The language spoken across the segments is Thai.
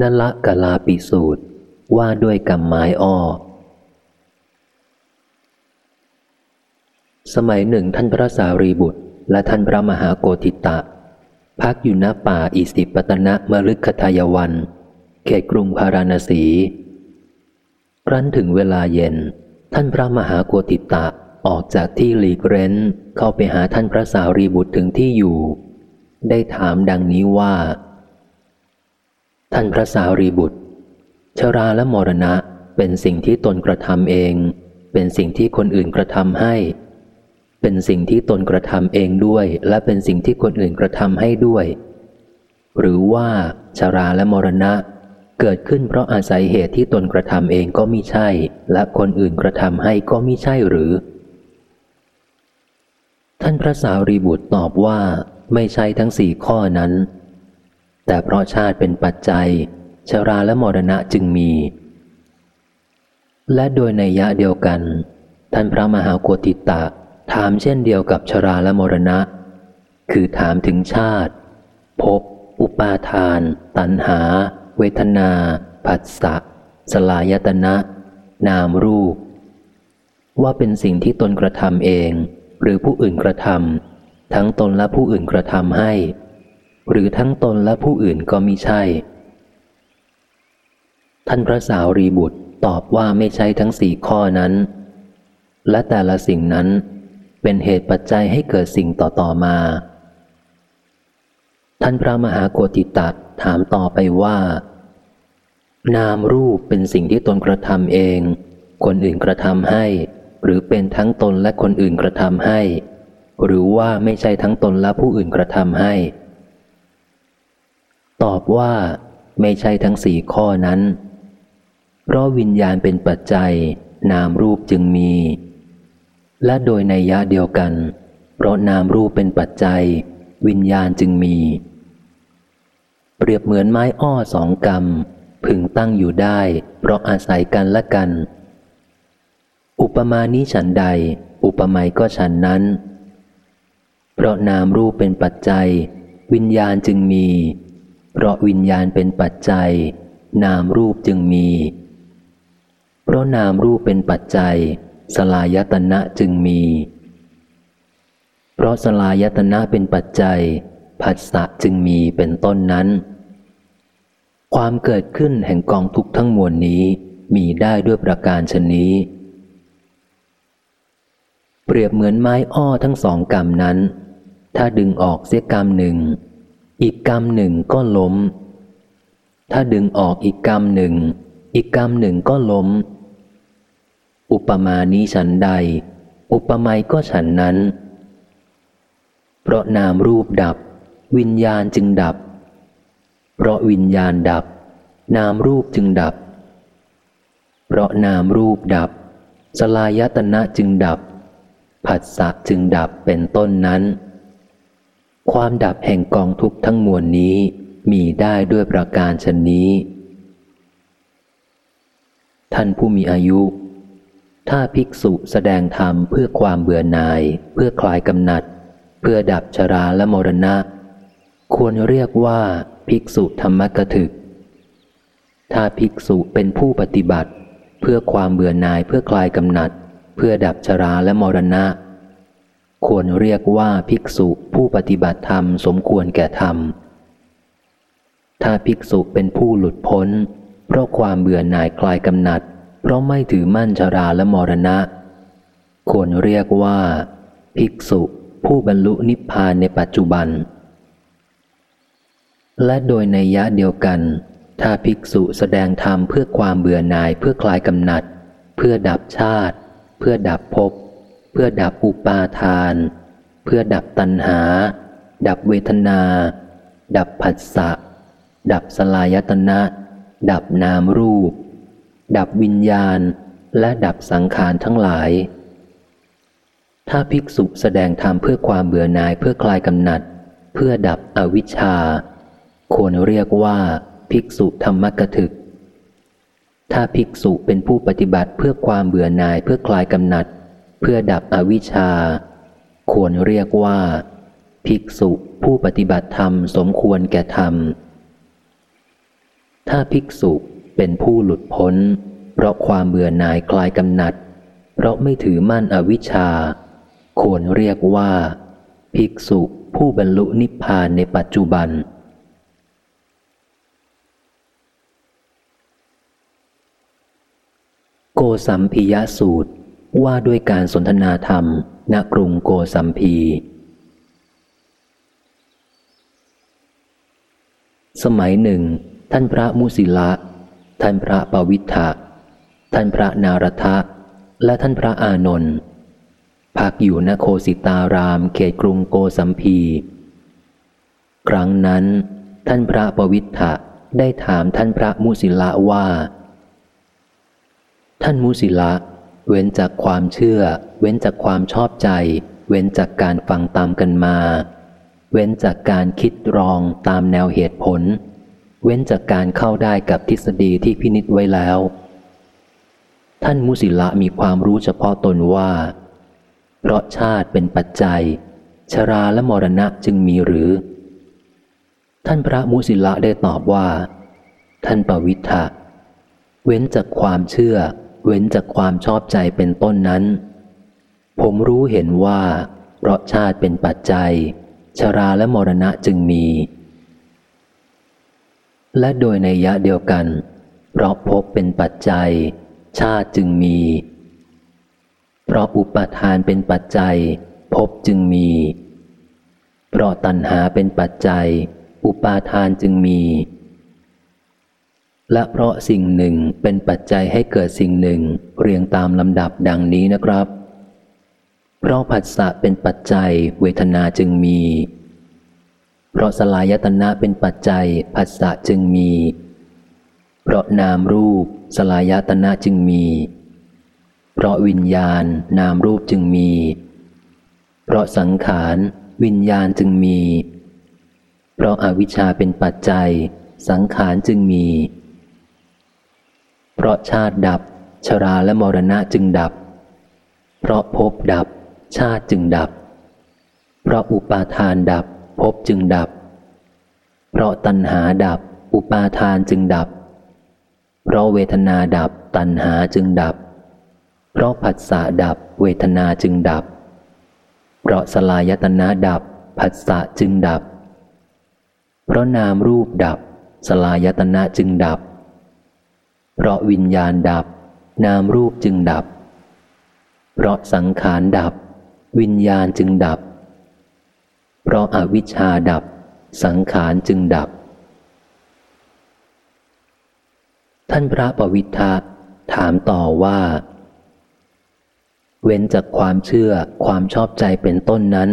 นละกลาปิสูตรว่าด้วยกรรมไม้อ้อ สมัยหนึ่งท่านพระสารีบุตร และท่านพระมหาโกธิตะ พักอยู่ณป่าอิสิปตนะมฤคทายวัน เขตกรุงพาราณสี ครั้นถึงเวลาเย็น ท่านพระมหาโกธิตะออกจากที่หลีกเร้นเข้าไปหาท่านพระสารีบุตรถึงที่อยู่ ได้ถามดังนี้ว่า ท่านพระสารีบุตร ชราและมรณะเป็นสิ่งที่ตนกระทำเอง เป็นสิ่งที่คนอื่นกระทำให้ เป็นสิ่งที่ตนกระทำเองด้วย และเป็นสิ่งที่คนอื่นกระทำให้ด้วย หรือว่าชราและมรณะ เกิดขึ้นเพราะอาศัยเหตุที่ตนกระทำเองก็มิใช่ และคนอื่นกระทำให้ก็มิใช่หรือ ท่านพระสารีบุตรตอบว่าไม่ใช่ทั้งสี่ข้อนั้น แต่เพราะชาติเป็นปัจจัย ชราและมรณะจึงมี และโดยในยะเดียวกัน ท่านพระมหาโกติตะ ถามเช่นเดียวกับชราและมรณะ คือถามถึงชาติภพอุปาทาน ตัณหา เวทนา ผัสสะ สลายตนะ นามรูป ว่าเป็นสิ่งที่ตนกระทำเอง หรือผู้อื่นกระทำทั้งตนและผู้อื่นกระทำให้ หรือทั้งตนและผู้อื่นก็มิใช่ ท่านพระสาวรีบุตรตอบว่าไม่ใช่ทั้งสี่ข้อนั้น และแต่ละสิ่งนั้นเป็นเหตุปัจจัยให้เกิดสิ่งต่อต่อมา ท่านพระมหาโกติตัดถามต่อไปว่า นามรูปเป็นสิ่งที่ตนกระทำเอง คนอื่นกระทำให้ หรือเป็นทั้งตนและคนอื่นกระทำให้ หรือว่าไม่ใช่ทั้งตนและผู้อื่นกระทำให้ ตอบว่าไม่ใช่ทั้งสี่ข้อนั้น เพราะวิญญาณเป็นปัจจัย นามรูปจึงมี และโดยในยะเดียวกัน เพราะนามรูปเป็นปัจจัย วิญญาณจึงมี เปรียบเหมือนไม้อ้อสองกรรมพึงตั้งอยู่ได้ เพราะอาศัยกันและกัน อุปมานี้ฉันใด อุปไมยก็ฉันนั้น เพราะนามรูปเป็นปัจจัย วิญญาณจึงมี เพราะวิญญาณเป็นปัจจัย นามรูปจึงมี เพราะนามรูปเป็นปัจจัย สลายตนะจึงมี เพราะสลายตนะเป็นปัจจัย ผัสสะจึงมีเป็นต้นนั้น ความเกิดขึ้นแห่งกองทุกทั้งมวลนี้มีได้ด้วยประการชนนี้ เปรียบเหมือนไม้อ้อทั้งสองกำนั้น ถ้าดึงออกเสียกำหนึ่ง อีกกำหนึ่งก็ล้ม ถ้าดึงออกอีกกำหนึ่ง อีกกำหนึ่งก็ล้ม อุปมานี้ฉันใด อุปไมยก็ฉันนั้น เพราะนามรูปดับ วิญญาณจึงดับ เพราะวิญญาณดับ นามรูปจึงดับ เพราะนามรูปดับ สลายตนะจึงดับ ผัสสะจึงดับเป็นต้นนั้น ความดับแห่งกองทุกข์ทั้งมวลนี้มีได้ด้วยประการชนนี้ ท่านผู้มีอายุ ถ้าภิกษุแสดงธรรมเพื่อความเบื่อหน่าย เพื่อคลายกำหนัด เพื่อดับชราและมรณะ ควรเรียกว่าภิกษุธรรมกถึก ถ้าภิกษุเป็นผู้ปฏิบัติ เพื่อความเบื่อหน่ายเพื่อคลายกำหนัด เพื่อดับชราและมรณะ ควรเรียกว่าภิกษุผู้ปฏิบัติธรรมสมควรแก่ธรรม ถ้าภิกษุเป็นผู้หลุดพ้น เพราะความเบื่อหน่ายคลายกำหนัด เพราะไม่ถือมั่นชราและมรณะ ควรเรียกว่า ภิกษุผู้บรรลุนิพพานในปัจจุบัน และโดยในยะเดียวกัน ถ้าภิกษุแสดงธรรมเพื่อความเบื่อหน่ายเพื่อคลายกำหนัด เพื่อดับชาติ เพื่อดับภพ เพื่อดับอุปาทาน เพื่อดับตัณหา ดับเวทนา ดับผัสสะ ดับสลายตนะ ดับนามรูป ดับวิญญาณ และดับสังขารทั้งหลาย ถ้าภิกษุแสดงธรรมเพื่อความเบื่อหน่ายเพื่อคลายกำหนัด เพื่อดับอวิชชา ควรเรียกว่าภิกษุธรรมกถึกถ้าภิกษุเป็นผู้ปฏิบัติเพื่อความเบื่อหน่ายเพื่อคลายกำหนัด พื่อดับอวิชชา ควรเรียกว่า ภิกษุผู้ปฏิบัติธรรมสมควรแก่ธรรม ถ้าภิกษุเป็นผู้หลุดพ้น เพราะความเบื่อหน่ายคลายกำหนัด เพราะไม่ถือมั่นอวิชชา ควรเรียกว่า ภิกษุผู้บรรลุนิพพานในปัจจุบัน โกสัมพิยสูตร ว่าด้วยการสนทนาธรรมณกรุงโกสัมพี สมัยหนึ่ง ท่านพระมุสิละ ท่านพระปวิทธะท่านพระนารทะ และท่านพระอานนท์พักอยู่ณโคสิตารามเขตกรุงโกสัมพี ครั้งนั้น ท่านพระปวิทธะได้ถามท่านพระมุสิละว่า ท่านมุสิละ เว้นจากความเชื่อ เว้นจากความชอบใจ เว้นจากการฟังตามกันมา เว้นจากการคิดรองตามแนวเหตุผล เว้นจากการเข้าได้กับทฤษฎีที่พินิษไว้แล้ว ท่านมุสิละมีความรู้เฉพาะตนว่า เพราะชาติเป็นปัจจัย ชราและมรณะจึงมีหรือ ท่านพระมุสิละได้ตอบว่า ท่านปวิทธะเว้นจากความเชื่อ เว้นจากความชอบใจเป็นต้นนั้น ผมรู้เห็นว่า เพราะชาติเป็นปัจจัย ชราและมรณะจึงมี และโดยในยะเดียวกัน เพราะพบเป็นปัจจัย ชาติจึงมี เพราะอุปทานเป็นปัจจัย พบจึงมี เพราะตัณหาเป็นปัจจัย อุปาทานจึงมี และเพราะสิ่งหนึ่งเป็นปัจจัยให้เกิดสิ่งหนึ่งเรียงตามลำดับดังนี้นะครับ เพราะผัสสะเป็นปัจจัยเวทนาจึงมี เพราะสลายตนะเป็นปัจจัยผัสสะจึงมี เพราะนามรูป สลายตนะจึงมี เพราะวิญญาณ นามรูปจึงมี เพราะสังขารวิญญาณจึงมี เพราะอาวิชชาเป็นปัจจัย สังขารจึงมี เพราะชาติดับ ชราและมรณะจึงดับ เพราะภพดับ ชาติจึงดับ เพราะอุปาทานดับภพจึงดับ เพราะตัณหาดับ อุปาทานจึงดับ เพราะเวทนาดับตัณหาจึงดับ เพราะผัสสะดับ เวทนาจึงดับ เพราะสลายตนะดับผัสสะจึงดับ เพราะนามรูปดับ สลายตนะจึงดับเพราะวิญญาณดับ นามรูปจึงดับ เพราะสังขารดับ วิญญาณจึงดับ เพราะอาวิชชาดับ สังขารจึงดับ ท่านพระปวิทาถามต่อว่า เว้นจากความเชื่อความชอบใจเป็นต้นนั้น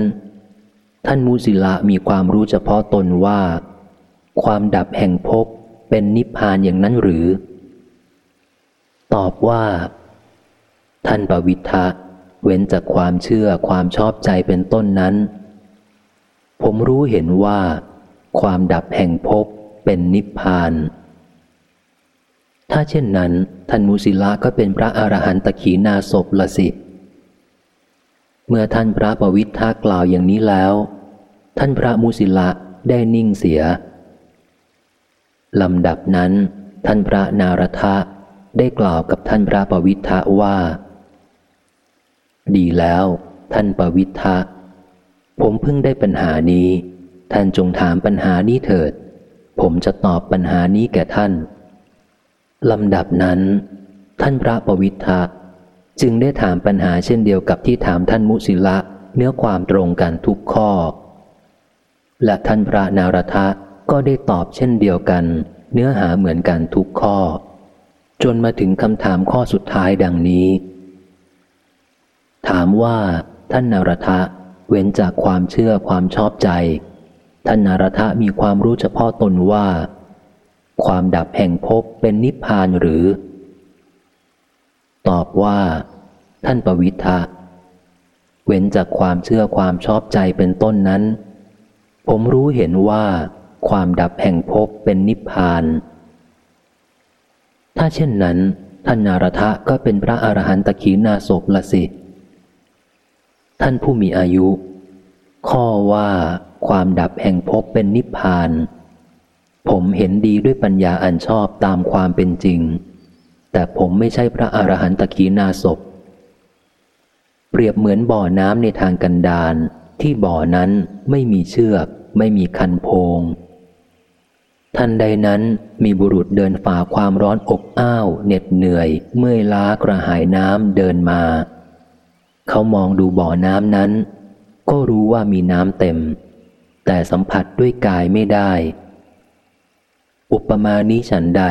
ท่านมูสิละมีความรู้เฉพาะตนว่า ความดับแห่งภพเป็นนิพพานอย่างนั้นหรือ ตอบว่า ท่านปวิทะเว้นจากความเชื่อความชอบใจเป็นต้นนั้น ผมรู้เห็นว่า ความดับแห่งภพเป็นนิพพาน ถ้าเช่นนั้น ท่านมุสิละก็เป็นพระอรหันตขีนาศพละสิเมื่อท่านพระปวิทะกล่าวอย่างนี้แล้ว ท่านพระมุสิละได้นิ่งเสียลำดับนั้น ท่านพระนารทะ ได้กล่าวกับท่านพระปวิทะว่า ดีแล้ว ท่านปวิทะผมเพิ่งได้ปัญหานี้ ท่านจงถามปัญหานี้เถิด ผมจะตอบปัญหานี้แก่ท่านลำดับนั้น ท่านพระปวิทะจึงได้ถามปัญหาเช่นเดียวกับที่ถามท่านมุสิละเนื้อความตรงกันทุกข้อ และท่านพระนารทะก็ได้ตอบเช่นเดียวกัน เนื้อหาเหมือนกันทุกข้อ จนมาถึงคำถามข้อสุดท้ายดังนี้ ถามว่า ท่านนารทะเว้นจากความเชื่อความชอบใจ ท่านนารทะมีความรู้เฉพาะตนว่า ความดับแห่งภพเป็นนิพพานหรือ ตอบว่า ท่านปวิทะเว้นจากความเชื่อความชอบใจเป็นต้นนั้น ผมรู้เห็นว่า ความดับแห่งภพเป็นนิพพาน ถ้าเช่นนั้น ท่านนารทะก็เป็นพระอรหันตขีนาศพละสิ ท่านผู้มีอายุ ข้อว่าความดับแห่งภพเป็นนิพพาน ผมเห็นดีด้วยปัญญาอันชอบตามความเป็นจริง แต่ผมไม่ใช่พระอรหันตขีนาศพเปรียบเหมือนบ่อน้ำในทางกันดารที่บ่อนั้นไม่มีเชือก ไม่มีคันโพง ทันใดนั้นมีบุรุษเดินฝ่าความร้อนอบอ้าวเหน็ดเหนื่อย เมื่อยล้ากระหายน้ำเดินมา เขามองดูบ่อน้ำนั้น ก็รู้ว่ามีน้ำเต็ม แต่สัมผัสด้วยกายไม่ได้ อุปมานี้ฉันใด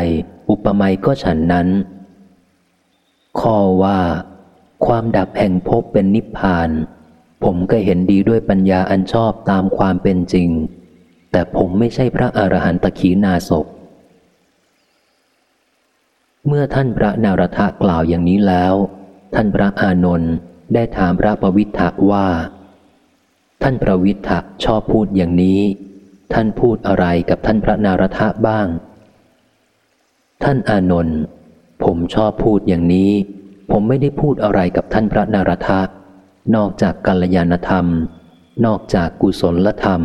อุปไมยก็ฉันนั้น ข้อว่า ความดับแห่งภพเป็นนิพพาน ผมก็เห็นดีด้วยปัญญาอันชอบตามความเป็นจริง แต่ผมไม่ใช่พระอรหันตขีนาศพเมื่อท่านพระนารทะกล่าวอย่างนี้แล้ว ท่านพระอานนท์ได้ถามพระปวิทธะว่า ท่านพระวิทธะชอบพูดอย่างนี้ ท่านพูดอะไรกับท่านพระนารทะบ้าง ท่านอานนท์ผมชอบพูดอย่างนี้ ผมไม่ได้พูดอะไรกับท่านพระนารทะ นอกจากกัลยาณธรรม นอกจากกุศลธรรม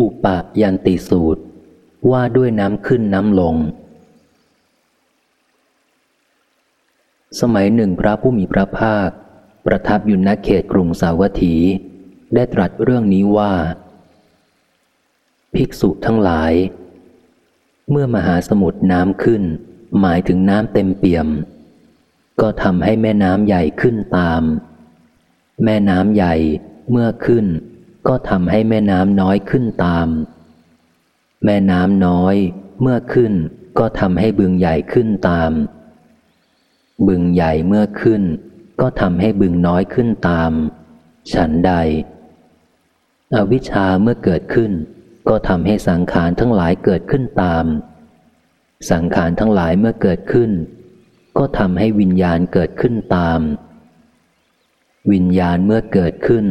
อุปยันติสูตร ว่าด้วยน้ำขึ้นน้ำลง สมัยหนึ่งพระผู้มีพระภาค ประทับอยู่ณเขตกรุงสาวัตถี ได้ตรัสเรื่องนี้ว่า ภิกษุทั้งหลาย เมื่อมหาสมุทรน้ำขึ้น หมายถึงน้ำเต็มเปี่ยม ก็ทำให้แม่น้ำใหญ่ขึ้นตาม แม่น้ำใหญ่เมื่อขึ้น ก็ทำให้แม่น้ำน้อยขึ้นตาม แม่น้ำน้อยเมื่อขึ้นก็ทำให้บึงใหญ่ขึ้นตาม บึงใหญ่เมื่อขึ้น ก็ทำให้บึงน้อยขึ้นตาม ฉันใด อวิชชาเมื่อเกิดขึ้น ก็ทำให้สังขารทั้งหลายเกิดขึ้นตาม สังขารทั้งหลายเมื่อเกิดขึ้น ก็ทำให้วิญญาณเกิดขึ้นตาม วิญญาณเมื่อเกิดขึ้น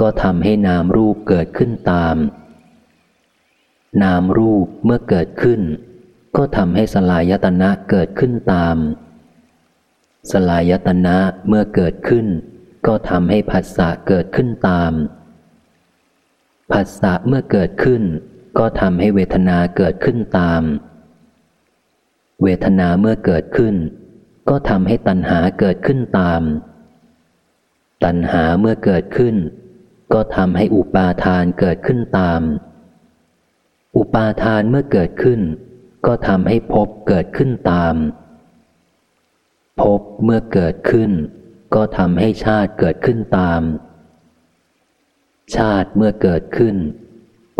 ก็ทำให้นามรูปเกิดขึ้นตาม นามรูปเมื่อเกิดขึ้น ก็ทำให้สลายตนะเกิดขึ้นตาม สลายตนะเมื่อเกิดขึ้น ก็ทำให้ผัสสะเกิดขึ้นตาม ผัสสะเมื่อเกิดขึ้น ก็ทำให้เวทนาเกิดขึ้นตาม เวทนาเมื่อเกิดขึ้น ก็ทำให้ตัณหาเกิดขึ้นตามตัณหาเมื่อเกิดขึ้น ก็ทำให้อุปาทานเกิดขึ้นตาม อุปาทานเมื่อเกิดขึ้น ก็ทำให้ภพเกิดขึ้นตามภพเมื่อเกิดขึ้น ก็ทำให้ชาติเกิดขึ้นตาม ชาติเมื่อเกิดขึ้น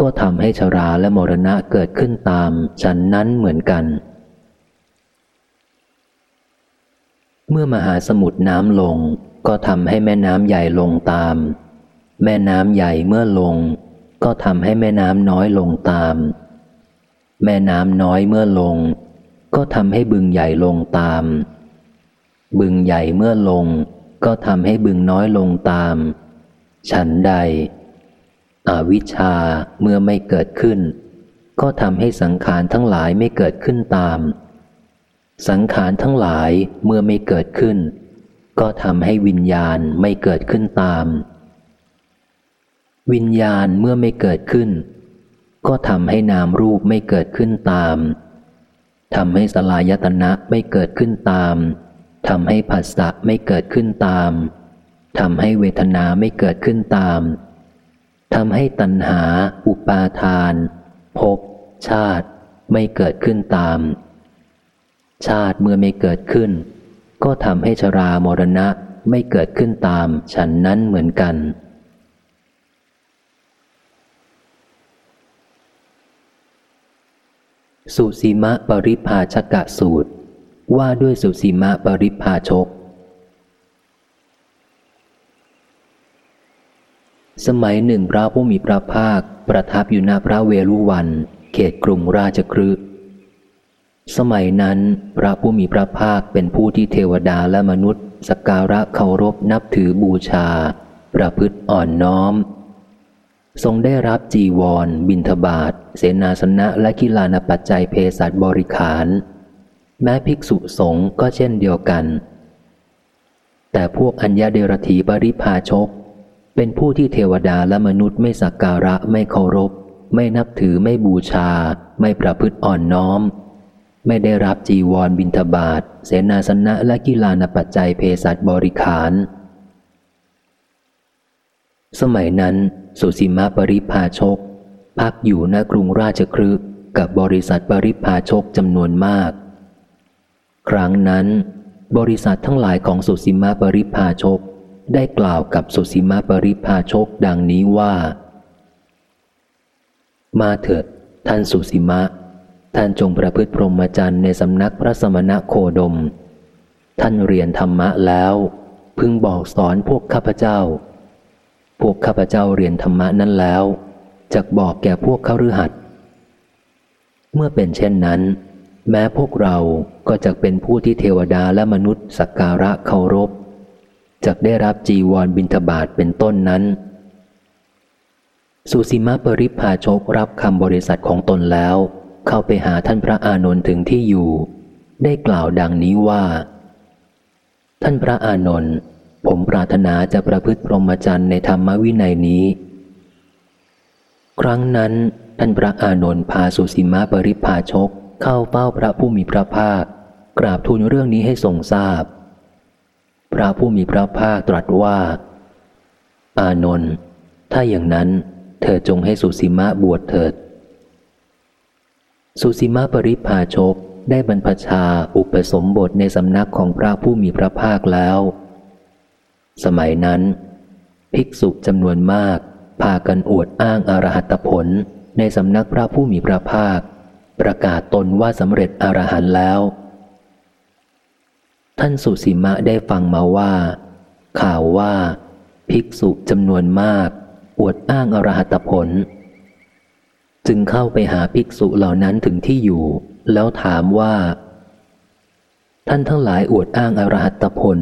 ก็ทำให้ชราและมรณะเกิดขึ้นตามฉันนั้นเหมือนกัน เมื่อมหาสมุทรน้ำลงก็ทำให้แม่น้ำใหญ่ลงตาม แม่น้ำใหญ่เมื่อลง ก็ทำให้แม่น้ำน้อยลงตาม แม่น้ำน้อยเมื่อลง ก็ทำให้บึงใหญ่ลงตาม บึงใหญ่เมื่อลง ก็ทำให้บึงน้อยลงตาม ฉันใด อวิชชาเมื่อไม่เกิดขึ้น ก็ทำให้สังขารทั้งหลายไม่เกิดขึ้นตาม สังขารทั้งหลายเมื่อไม่เกิดขึ้น ก็ทำให้วิญญาณไม่เกิดขึ้นตาม วิญญาณเมื่อไม่เกิดขึ้น ก็ทำให้นามรูปไม่เกิดขึ้นตามทำให้สลายตนะไม่เกิดขึ้นตามทำให้ผัสสะไม่เกิดขึ้นตามทำให้เวทนาไม่เกิดขึ้นตามทำให้ตัณหา อุปาทานภพชาติไม่เกิดขึ้นตาม ชาติเมื่อไม่เกิดขึ้น ก็ทำให้ชรามรณะไม่เกิดขึ้นตามฉันนั้นเหมือนกัน สุสีมะปริภาชกะสูตร ว่าด้วยสุสีมะปริภาชก สมัยหนึ่งพระผู้มีพระภาค ประทับอยู่ณพระเวลุวัน เขตกรุงราชครึสมัยนั้น พระผู้มีพระภาคเป็นผู้ที่เทวดาและมนุษย์ สักการะเคารพนับถือบูชา ประพฤติอ่อนน้อม ทรงได้รับจีวร บินทบาท เสนาสนะและกิลานปัจจัยเพศัตบริขาร แม้ภิกษุสงฆ์ก็เช่นเดียวกัน แต่พวกอัญญาเดรถีปริพาชก เป็นผู้ที่เทวดาและมนุษย์ไม่สักการะไม่เคารพ ไม่นับถือไม่บูชา ไม่ประพฤติอ่อนน้อม ไม่ได้รับจีวรบินทบาท เสนาสนะและกีฬานปัจจัยเพศัตบริขาร สมัยนั้น สุสีมาปริพาชก พักอยู่ณกรุงราชครึกกับบริษัทปริพาชกจำนวนมาก ครั้งนั้น บริษัททั้งหลายของสุสีมาปริพาชก ได้กล่าวกับสุสีมาปริพาชกดังนี้ว่า มาเถิด ท่านสุสีมะ ท่านจงประพฤติพรหมจรรย์ในสำนักพระสมณะโคดม ท่านเรียนธรรมะแล้ว พึงบอกสอนพวกข้าพเจ้า พวกข้าพเจ้าเรียนธรรมะนั้นแล้วจะบอกแก่พวกเขาฤหัสเมื่อเป็นเช่นนั้น แม้พวกเราก็จะเป็นผู้ที่เทวดาและมนุษย์สักการะเคารพจะได้รับจีวรบินทบาทเป็นต้นนั้น สุสีมาปริพาชกรับคำบริษัทของตนแล้ว เข้าไปหาท่านพระอานนท์ถึงที่อยู่ ได้กล่าวดังนี้ว่า ท่านพระอานนท์ ผมปรารถนาจะประพฤติพรหมจรรย์ในธรรมวินัยนี้ ครั้งนั้นท่านพระอานนท์พาสุสีมาปริพาชก เข้าเฝ้าพระผู้มีพระภาค กราบทูลเรื่องนี้ให้ทรงทราบพระผู้มีพระภาคตรัสว่า อานนท์ถ้าอย่างนั้น เธอจงให้สุสีมะบวชเถิด สุสีมะปริพาชกได้บรรพชาอุปสมบทในสำนักของพระผู้มีพระภาคแล้ว สมัยนั้น ภิกษุจำนวนมาก พากันอวดอ้างอรหัตผลในสำนักพระผู้มีพระภาค ประกาศตนว่าสำเร็จอรหันต์แล้ว ท่านสุสีมะได้ฟังมาว่า ข่าวว่า ภิกษุจำนวนมาก อวดอ้างอรหัตผล จึงเข้าไปหาภิกษุเหล่านั้นถึงที่อยู่ แล้วถามว่า ท่านทั้งหลายอวดอ้างอรหัตผล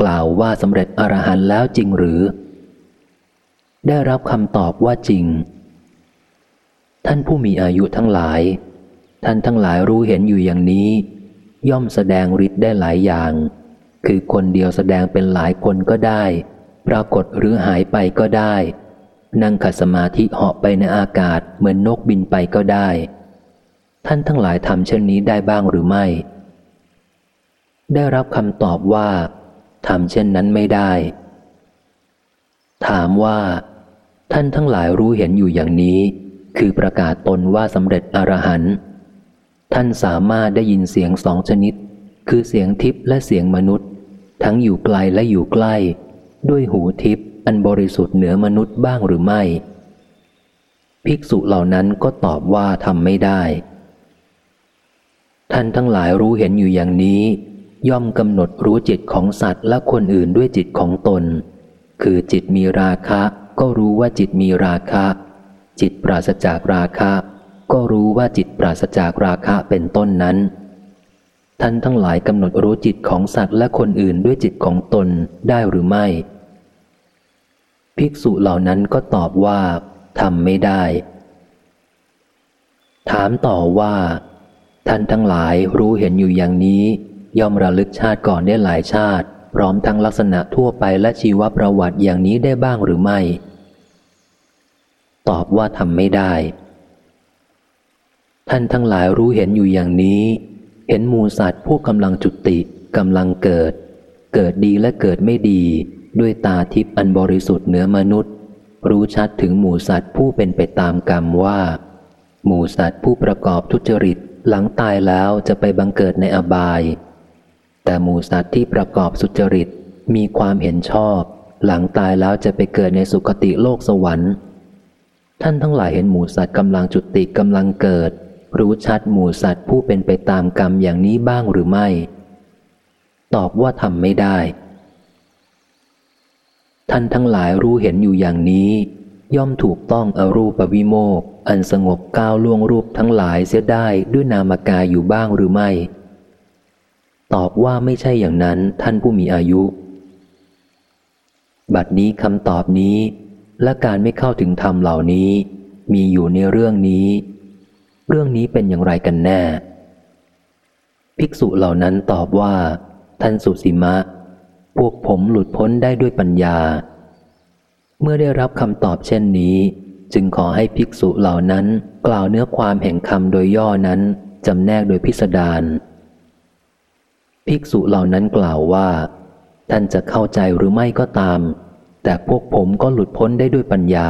กล่าวว่าสำเร็จอรหันต์แล้วจริงหรือ ได้รับคำตอบว่าจริง ท่านผู้มีอายุทั้งหลาย ท่านทั้งหลายรู้เห็นอยู่อย่างนี้ ย่อมแสดงฤทธิ์ได้หลายอย่าง คือคนเดียวแสดงเป็นหลายคนก็ได้ ปรากฏหรือหายไปก็ได้ นั่งขัดสมาธิเหาะไปในอากาศเหมือนนกบินไปก็ได้ ท่านทั้งหลายทำเช่นนี้ได้บ้างหรือไม่ ได้รับคำตอบว่า ทำเช่นนั้นไม่ได้ ถามว่า ท่านทั้งหลายรู้เห็นอยู่อย่างนี้ คือประกาศตนว่าสำเร็จอรหันต์ท่านสามารถได้ยินเสียงสองชนิด คือเสียงทิพย์และเสียงมนุษย์ ทั้งอยู่ไกลและอยู่ใกล้ ด้วยหูทิพย์อันบริสุทธิ์เหนือมนุษย์บ้างหรือไม่ ภิกษุเหล่านั้นก็ตอบว่าทำไม่ได้ ท่านทั้งหลายรู้เห็นอยู่อย่างนี้ ย่อมกำหนดรู้จิตของสัตว์และคนอื่นด้วยจิตของตน คือจิตมีราคะ ก็รู้ว่าจิตมีราคะ จิตปราศจากราคะ ก็รู้ว่าจิตปราศจากราคะเป็นต้นนั้น ท่านทั้งหลายกำหนดรู้จิตของสัตว์และคนอื่นด้วยจิตของตนได้หรือไม่ ภิกษุเหล่านั้นก็ตอบว่าทำไม่ได้ ถามต่อว่า ท่านทั้งหลายรู้เห็นอยู่อย่างนี้ ย่อมระลึกชาติก่อนได้หลายชาติ พร้อมทั้งลักษณะทั่วไปและชีวประวัติอย่างนี้ได้บ้างหรือไม่ ตอบว่าทำไม่ได้ ท่านทั้งหลายรู้เห็นอยู่อย่างนี้ เห็นมูสัตว์ผู้กำลังจุติกำลังเกิด เกิดดีและเกิดไม่ดี ด้วยตาทิพย์อันบริสุทธิ์เหนือมนุษย์ รู้ชัดถึงหมูสัตว์ผู้เป็นไปตามกรรมว่า หมูสัตว์ผู้ประกอบทุจริตหลังตายแล้วจะไปบังเกิดในอบาย แต่หมูสัตว์ที่ประกอบสุจริตมีความเห็นชอบ หลังตายแล้วจะไปเกิดในสุคติโลกสวรรค์ ท่านทั้งหลายเห็นหมูสัตว์กำลังจุติกำลังเกิด รู้ชัดหมู่สัตว์ผู้เป็นไปตามกรรมอย่างนี้บ้างหรือไม่ ตอบว่าทำไม่ได้ ท่านทั้งหลายรู้เห็นอยู่อย่างนี้ ย่อมถูกต้องอรูปวิโมกอันสงบก้าวล่วงรูปทั้งหลายเสียได้ด้วยนามกายอยู่บ้างหรือไม่ ตอบว่าไม่ใช่อย่างนั้นท่านผู้มีอายุ บัดนี้คำตอบนี้และการไม่เข้าถึงธรรมเหล่านี้ มีอยู่ในเรื่องนี้ เรื่องนี้เป็นอย่างไรกันแน่ ภิกษุเหล่านั้นตอบว่า ท่านสุสีมะ พวกผมหลุดพ้นได้ด้วยปัญญา เมื่อได้รับคำตอบเช่นนี้ จึงขอให้ภิกษุเหล่านั้นกล่าวเนื้อความแห่งคำโดยย่อนั้นจำแนกโดยพิสดาร ภิกษุเหล่านั้นกล่าวว่า ท่านจะเข้าใจหรือไม่ก็ตาม แต่พวกผมก็หลุดพ้นได้ด้วยปัญญา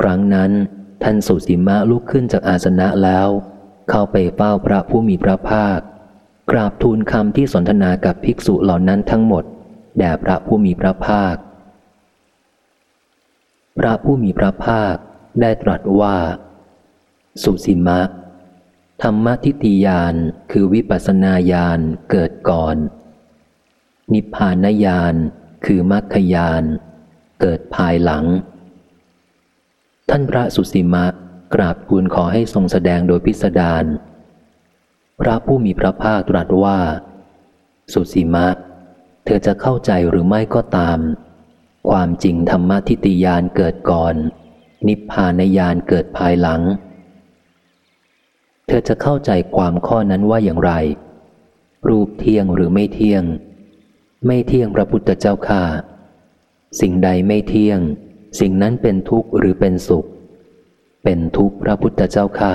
ครั้งนั้นท่านสุสีมะลุกขึ้นจากอาสนะแล้ว เข้าไปเฝ้าพระผู้มีพระภาค กราบทูลคำที่สนทนากับภิกษุเหล่านั้นทั้งหมด แด่พระผู้มีพระภาค พระผู้มีพระภาคได้ตรัสว่า สุสีมะ ธรรมทิฏฐิยานคือวิปัสนาญาณเกิดก่อน นิพพานญาณคือมรรคญาณเกิดภายหลัง ท่านพระสุสีมะกราบทูลขอให้ทรงแสดงโดยพิสดารพระผู้มีพระภาคตรัสว่า สุสีมะ เธอจะเข้าใจหรือไม่ก็ตาม ความจริงธรรมทิฏฐิยานเกิดก่อน นิพพานญาณเกิดภายหลัง เธอจะเข้าใจความข้อนั้นว่าอย่างไร รูปเที่ยงหรือไม่เที่ยง ไม่เที่ยงพระพุทธเจ้าค่าสิ่งใดไม่เที่ยง สิ่งนั้นเป็นทุกข์หรือเป็นสุข เป็นทุกข์พระพุทธเจ้าค่า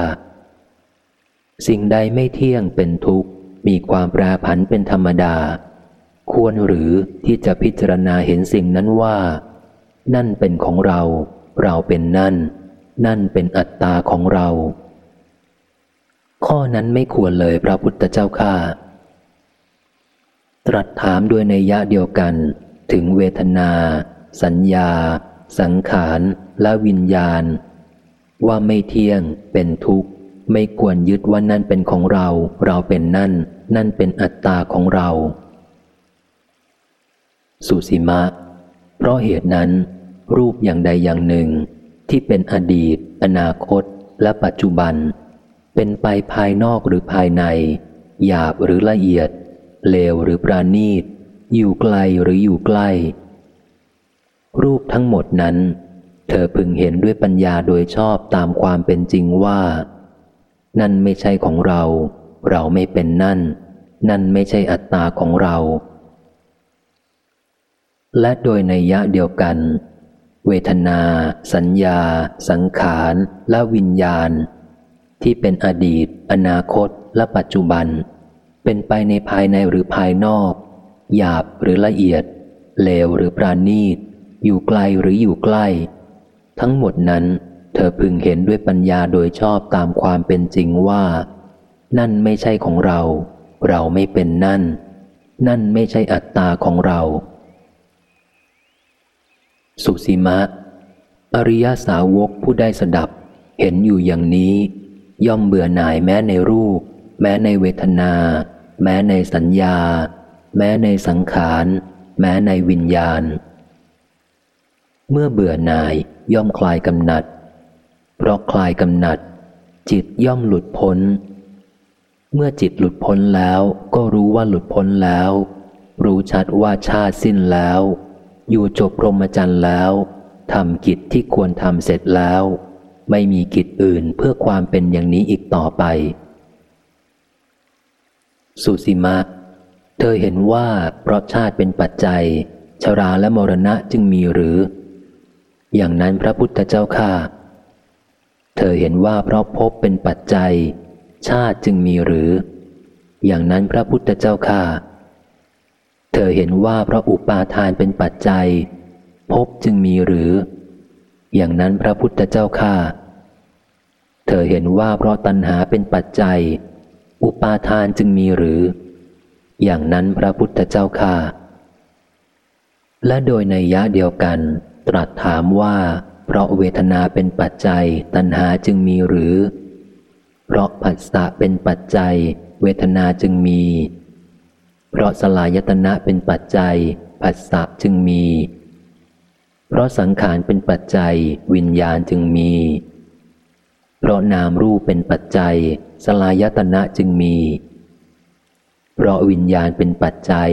สิ่งใดไม่เที่ยงเป็นทุกข์ มีความแปรผันเป็นธรรมดา ควรหรือที่จะพิจารณาเห็นสิ่งนั้นว่า นั่นเป็นของเรา เราเป็นนั่น นั่นเป็นอัตตาของเรา ข้อนั้นไม่ควรเลยพระพุทธเจ้าข้าตรัสถามด้วยในยะเดียวกัน ถึงเวทนา สัญญา สังขารและวิญญาณ ว่าไม่เที่ยง เป็นทุกข์ ไม่ควรยึดว่านั่นเป็นของเรา เราเป็นนั่น นั่นเป็นอัตตาของเรา สุสีมะ เพราะเหตุนั้น รูปอย่างใดอย่างหนึ่ง ที่เป็นอดีต อนาคต และปัจจุบัน เป็นไปภายนอกหรือภายใน หยาบหรือละเอียด เลวหรือปราณีต อยู่ไกลหรืออยู่ใกล้ รูปทั้งหมดนั้น เธอพึงเห็นด้วยปัญญาโดยชอบตามความเป็นจริงว่า นั่นไม่ใช่ของเรา เราไม่เป็นนั่น นั่นไม่ใช่อัตตาของเรา และโดยในยะเดียวกัน เวทนา สัญญา สังขาร และวิญญาณ ที่เป็นอดีต อนาคต และปัจจุบัน เป็นไปในภายในหรือภายนอก หยาบหรือละเอียด เลวหรือปราณีต อยู่ไกลหรืออยู่ใกล้ ทั้งหมดนั้น เธอพึงเห็นด้วยปัญญาโดยชอบตามความเป็นจริงว่า นั่นไม่ใช่ของเรา เราไม่เป็นนั่น นั่นไม่ใช่อัตตาของเรา สุสีมะ อริยสาวกผู้ได้สดับ เห็นอยู่อย่างนี้ ย่อมเบื่อหน่ายแม้ในรูป แม้ในเวทนา แม้ในสัญญา แม้ในสังขาร แม้ในวิญญาณ เมื่อเบื่อหน่ายย่อมคลายกำหนัด เพราะคลายกำหนัด จิตย่อมหลุดพ้น เมื่อจิตหลุดพ้นแล้วก็รู้ว่าหลุดพ้นแล้ว รู้ชัดว่าชาติสิ้นแล้ว อยู่จบพรหมจรรย์แล้วทำกิจที่ควรทำเสร็จแล้ว ไม่มีกิจอื่นเพื่อความเป็นอย่างนี้อีกต่อไป สุสีมะ เธอเห็นว่าเพราะชาติเป็นปัจจัย ชราและมรณะจึงมีหรือ อย่างนั้นพระพุทธเจ้าข้าเธอเห็นว่าเพราะพบเป็นปัจจัย ชาติจึงมีหรือ อย่างนั้นพระพุทธเจ้าข้าเธอเห็นว่าเพราะอุปาทานเป็นปัจจัย พบจึงมีหรือ อย่างนั้นพระพุทธเจ้าข้าเธอเห็นว่าเพราะตัณหาเป็นปัจจัย อุปาทานจึงมีหรือ อย่างนั้นพระพุทธเจ้าข้าและโดยในยะเดียวกัน ตรัสถามว่า เพราะเวทนาเป็นปัจจัย ตัณหาจึงมีหรือ เพราะผัสสะเป็นปัจจัย เวทนาจึงมี เพราะสลายตนะเป็นปัจจัยผัสสะจึงมี เพราะสังขารเป็นปัจจัย วิญญาณจึงมี เพราะนามรูปเป็นปัจจัย สลายตนะจึงมี เพราะวิญญาณเป็นปัจจัย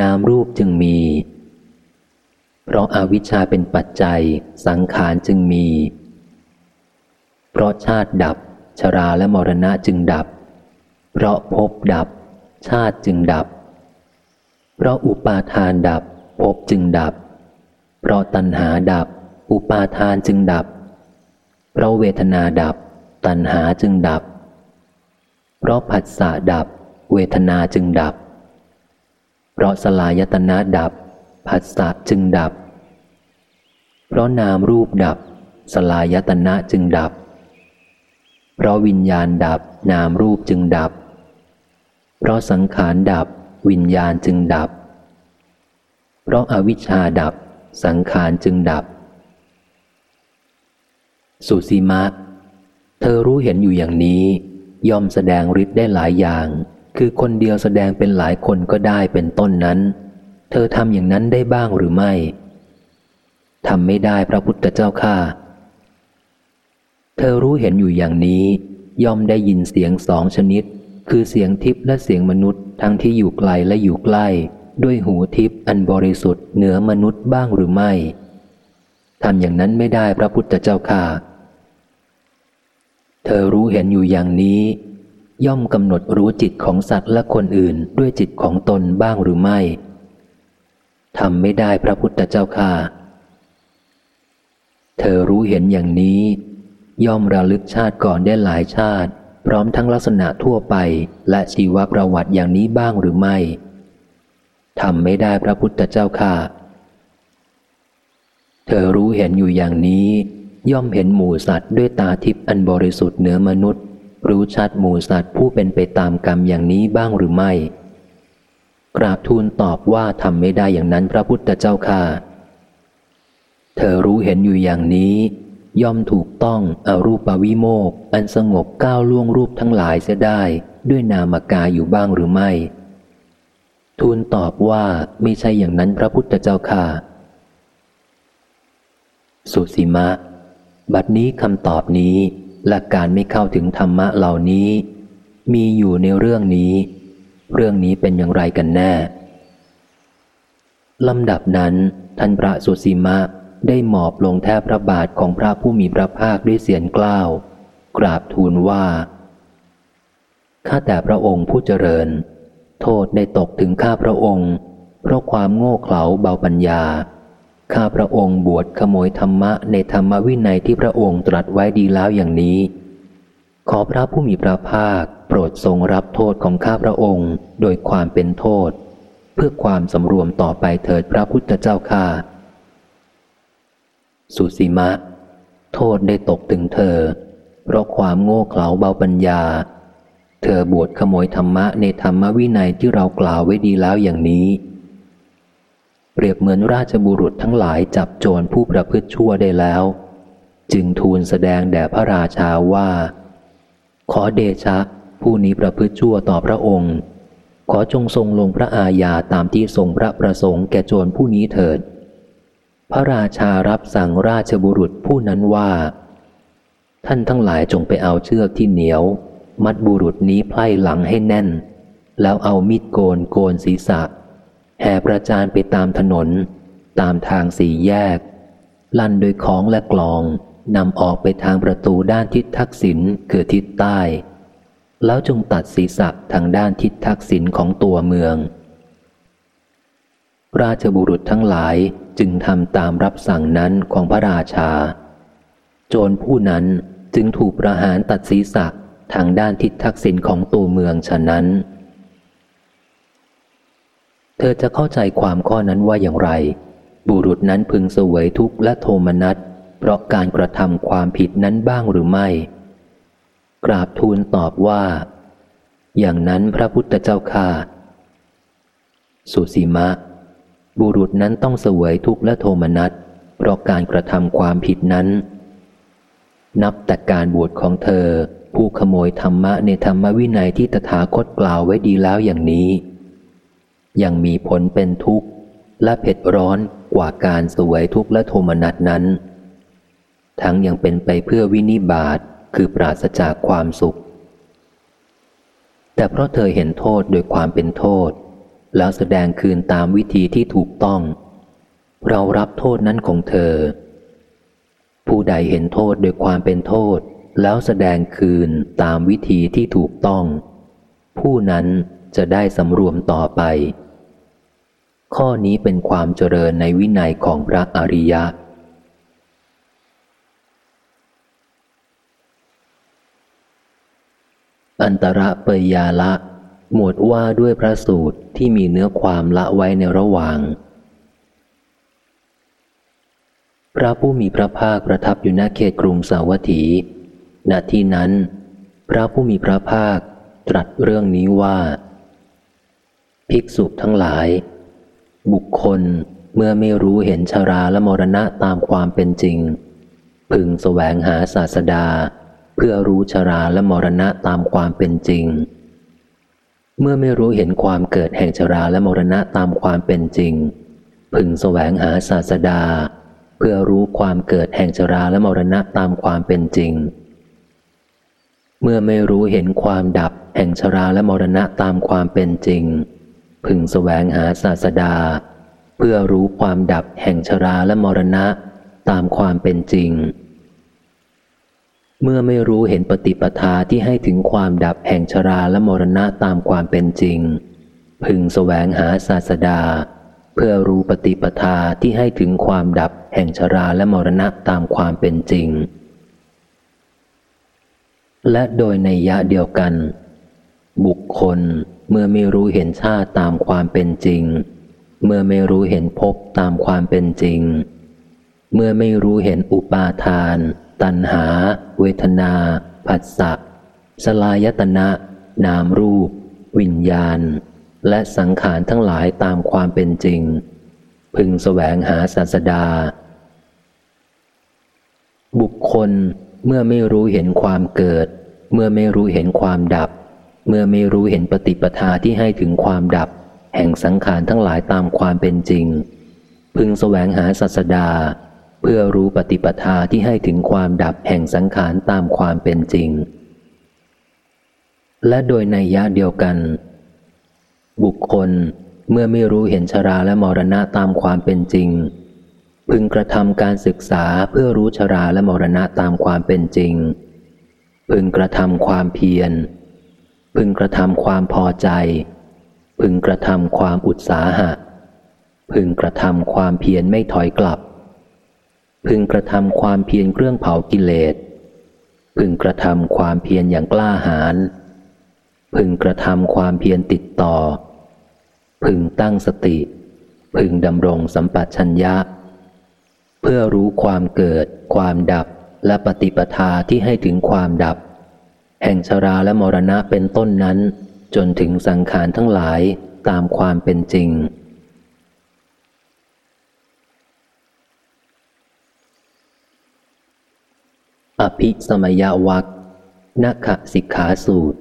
นามรูปจึงมี เพราะอาวิชชาเป็นปัจจัย สังขารจึงมี เพราะชาติดับ ชราและมรณะจึงดับ เพราะภพดับ ชาติจึงดับ เพราะอุปาทานดับภพจึงดับ เพราะตัณหาดับ อุปาทานจึงดับ เพราะเวทนาดับ ตัณหาจึงดับ เพราะผัสสะดับ เวทนาจึงดับ เพราะสลายตนะดับ ผัสสะจึงดับ เพราะนามรูปดับ สลายตนะจึงดับ เพราะวิญญาณดับ นามรูปจึงดับ เพราะสังขารดับ วิญญาณจึงดับ เพราะอาวิชชาดับ สังขารจึงดับ สุสีมะ เธอรู้เห็นอยู่อย่างนี้ ย่อมแสดงฤทธิ์ได้หลายอย่าง คือคนเดียวแสดงเป็นหลายคนก็ได้เป็นต้นนั้น เธอทำอย่างนั้นได้บ้างหรือไม่ทำไม่ได้พระพุทธเจ้าข้าเธอรู้เห็นอยู่อย่างนี้ ย่อมได้ยินเสียงสองชนิด คือเสียงทิพย์และเสียงมนุษย์ทั้งที่อยู่ไกลและอยู่ใกล้ ด้วยหูทิพย์อันบริสุทธิ์เหนือมนุษย์บ้างหรือไม่ทำอย่างนั้นไม่ได้พระพุทธเจ้าค่ะ เธอรู้เห็นอยู่อย่างนี้ ย่อมกำหนดรู้จิตของสัตว์และคนอื่นด้วยจิตของตนบ้างหรือไม่ทำไม่ได้พระพุทธเจ้าค่ะ เธอรู้เห็นอย่างนี้ ย่อมระลึกชาติก่อนได้หลายชาติ พร้อมทั้งลักษณะทั่วไปและชีวประวัติอย่างนี้บ้างหรือไม่ ทำไม่ได้พระพุทธเจ้าค่ะ เธอรู้เห็นอยู่อย่างนี้ ย่อมเห็นหมูสัตว์ด้วยตาทิพย์อันบริสุทธิ์เหนือมนุษย์ รู้ชัดหมูสัตว์ผู้เป็นไปตามกรรมอย่างนี้บ้างหรือไม่ กราบทูลตอบว่าทำไม่ได้อย่างนั้นพระพุทธเจ้าค่ะ เธอรู้เห็นอยู่อย่างนี้ ย่อมถูกต้องอารูปวิโมกอันสงบก้าวล่วงรูปทั้งหลายเสียได้ด้วยนามกาอยู่บ้างหรือไม่ ทูลตอบว่าไม่ใช่อย่างนั้นพระพุทธเจ้าค่ะ สุสีมะ บัดนี้คำตอบนี้หลักการไม่เข้าถึงธรรมะเหล่านี้ มีอยู่ในเรื่องนี้ เรื่องนี้เป็นอย่างไรกันแน่ลำดับนั้นท่านพระสุสีมะได้หมอบลงแทบพระบาทของพระผู้มีพระภาคด้วยเสียงกล้าว กราบทูลว่า ข้าแต่พระองค์ผู้เจริญ โทษได้ตกถึงข้าพระองค์ เพราะความโง่เขลาเบาปัญญา ข้าพระองค์บวชขโมยธรรมะในธรรมวินัยที่พระองค์ตรัสไว้ดีแล้วอย่างนี้ ขอพระผู้มีพระภาค โปรดทรงรับโทษของข้าพระองค์ โดยความเป็นโทษ เพื่อความสำรวมต่อไปเถิดพระพุทธเจ้าข้าสุสีมะ โทษได้ตกถึงเธอ เพราะความโง่เขลาเบาปัญญา เธอบวชขโมยธรรมะในธรรมวินัยที่เรากล่าวไว้ดีแล้วอย่างนี้ เปรียบเหมือนราชบุรุษทั้งหลายจับโจรผู้ประพฤติชั่วได้แล้ว จึงทูลแสดงแด่พระราชาว่า ขอเดชะ ผู้นี้ประพฤติชั่วต่อพระองค์ ขอจงทรงลงพระอาญาตามที่ทรงพระประสงค์แก่โจรผู้นี้เถิด พระราชารับสั่งราชบุรุษผู้นั้นว่า ท่านทั้งหลายจงไปเอาเชือกที่เหนียว มัดบุรุษนี้ไพล่หลังให้แน่น แล้วเอามีดโกนโกนศีรษะ แห่ประจานไปตามถนน ตามทางสี่แยก ลั่นโดยของและกลองนำออกไปทางประตูด้านทิศทักษิณคือทิศใต้ แล้วจงตัดศีรษะทางด้านทิศทักษิณของตัวเมือง ราชบุรุษทั้งหลายจึงทำตามรับสั่งนั้นของพระราชา โจรผู้นั้นจึงถูกประหารตัดศีรษะ ทางด้านทิศทักษิณของตัวเมืองฉะนั้น เธอจะเข้าใจความข้อนั้นว่าอย่างไร บุรุษนั้นพึงเสวยทุกข์และโทมนัส เพราะการกระทำความผิดนั้นบ้างหรือไม่ กราบทูลตอบว่า อย่างนั้นพระพุทธเจ้าค่าสุสีมะ บุรุษนั้นต้องเสวยทุกข์และโทมนัส เพราะการกระทำความผิดนั้น นับแต่การบวชของเธอ ผู้ขโมยธรรมะในธรรมวินัยที่ตถาคตกล่าวไว้ดีแล้วอย่างนี้ ยังมีผลเป็นทุกข์และเผ็ดร้อนกว่าการสวยทุกข์และโทมนัสนั้น ทั้งยังเป็นไปเพื่อวินิบาตคือปราศจากความสุข แต่เพราะเธอเห็นโทษโดยความเป็นโทษ แล้วแสดงคืนตามวิธีที่ถูกต้อง เรารับโทษนั้นของเธอ ผู้ใดเห็นโทษโดยความเป็นโทษ แล้วแสดงคืนตามวิธีที่ถูกต้อง ผู้นั้นจะได้สำรวมต่อไป ข้อนี้เป็นความเจริญในวินัยของพระอริยะ อันตระเปยยาละ หมวดว่าด้วยพระสูตรที่มีเนื้อความละไว้ในระหว่าง พระผู้มีพระภาคประทับอยู่ณเขตกรุงสาวัตถี ณที่นั้น พระผู้มีพระภาคตรัสเรื่องนี้ว่า ภิกษุทั้งหลาย บุคคลเมื่อไม่รู้เห็นชาราและมรณะตามความเป็นจริง พึงแสวงหาศาสดา เพื่อรู้ชาราและมรณะตามความเป็นจริง เมื่อไม่รู้เห็นความเกิดแห่งชาราและมรณะตามความเป็นจริง พึงแสวงหาศาสดา เพื่อรู้ความเกิดแห่งชาราและมรณะตามความเป็นจริง เมื่อไม่รู้เห็นความดับแห่งชราและมรณะตามความเป็นจริง พึงแสวงหาศาสดา เพื่อรู้ความดับแห่งชราและมรณะตามความเป็นจริง เมื่อไม่รู้เห็นปฏิปทาที่ให้ถึงความดับแห่งชราและมรณะตามความเป็นจริง พึงแสวงหาศาสดา เพื่อรู้ปฏิปทาที่ให้ถึงความดับแห่งชราและมรณะตามความเป็นจริง และโดยในยะเดียวกัน บุคคลเมื่อไม่รู้เห็นชาติตามความเป็นจริง เมื่อไม่รู้เห็นภพตามความเป็นจริง เมื่อไม่รู้เห็นอุปาทาน ตัณหา เวทนา ผัสสะสลายตนะ นามรูป วิญญาณ และสังขารทั้งหลายตามความเป็นจริง พึงแสวงหาศาสดา บุคคล เมื่อไม่รู้เห็นความเกิด เมื่อไม่รู้เห็นความดับ เมื่อไม่รู้เห็นปฏิปทาที่ให้ถึงความดับ แห่งสังขารทั้งหลายตามความเป็นจริง พึงแสวงหาศาสดา เพื่อรู้ปฏิปทาที่ให้ถึงความดับแห่งสังขารตามความเป็นจริง และโดยในยะเดียวกัน บุคคลเมื่อไม่รู้เห็นชราและมรณะตามความเป็นจริง พึงกระทำการศึกษาเพื่อรู้ชราและมรณะตามความเป็นจริง พึงกระทำความเพียร พึงกระทำความพอใจ พึงกระทำความอุตสาหะ พึงกระทำความเพียรไม่ถอยกลับ พึงกระทำความเพียรเครื่องเผากิเลส พึงกระทำความเพียรอย่างกล้าหาญ พึงกระทำความเพียรติดต่อ พึงตั้งสติ พึงดำรงสัมปชัญญะ เพื่อรู้ความเกิด ความดับ และปฏิปทาที่ให้ถึงความดับ แห่งชราและมรณะเป็นต้นนั้น จนถึงสังขารทั้งหลายตามความเป็นจริง อภิสมยวักนักขสิกขาสูตร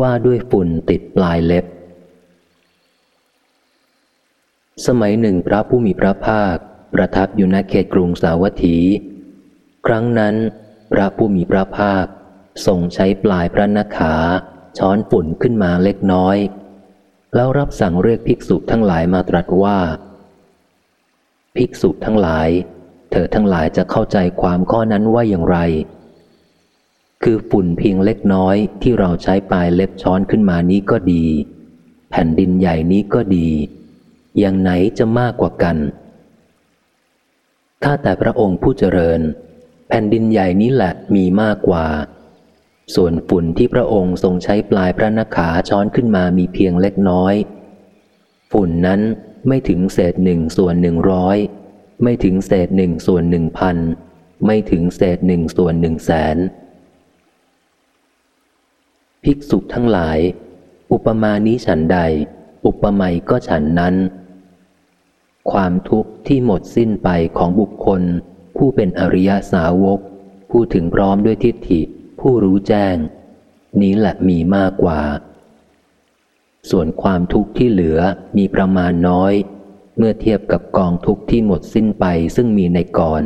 ว่าด้วยฝุ่นติดปลายเล็บ สมัยหนึ่งพระผู้มีพระภาค ประทับอยู่ณเขตกรุงสาวัตถี ครั้งนั้น พระผู้มีพระภาคทรงใช้ปลายพระนขา ช้อนฝุ่นขึ้นมาเล็กน้อย แล้วรับสั่งเรียกภิกษุทั้งหลายมาตรัสว่า ภิกษุทั้งหลาย เธอทั้งหลายจะเข้าใจความข้อนั้นว่าอย่างไร คือฝุ่นเพียงเล็กน้อยที่เราใช้ปลายเล็บช้อนขึ้นมานี้ก็ดี แผ่นดินใหญ่นี้ก็ดี อย่างไหนจะมากกว่ากัน ถ้าแต่พระองค์ผู้เจริญ แผ่นดินใหญ่นี้แหละมีมากกว่า ส่วนฝุ่นที่พระองค์ทรงใช้ปลายพระนขาช้อนขึ้นมามีเพียงเล็กน้อย ฝุ่นนั้นไม่ถึงเศษหนึ่งส่วนหนึ่งร้อยไม่ถึงเศษหนึ่งส่วนหนึ่งพันไม่ถึงเศษหนึ่งส่วนหนึ่งแสนภิกษุทั้งหลาย อุปมานี้ฉันใด อุปไมยก็ฉันนั้น ความทุกข์ที่หมดสิ้นไปของบุคคล ผู้เป็นอริยสาวก ผู้ถึงพร้อมด้วยทิฏฐิ ผู้รู้แจ้ง นี้แหละมีมากกว่า ส่วนความทุกข์ที่เหลือมีประมาณน้อย เมื่อเทียบกับกองทุกข์ที่หมดสิ้นไปซึ่งมีในก่อน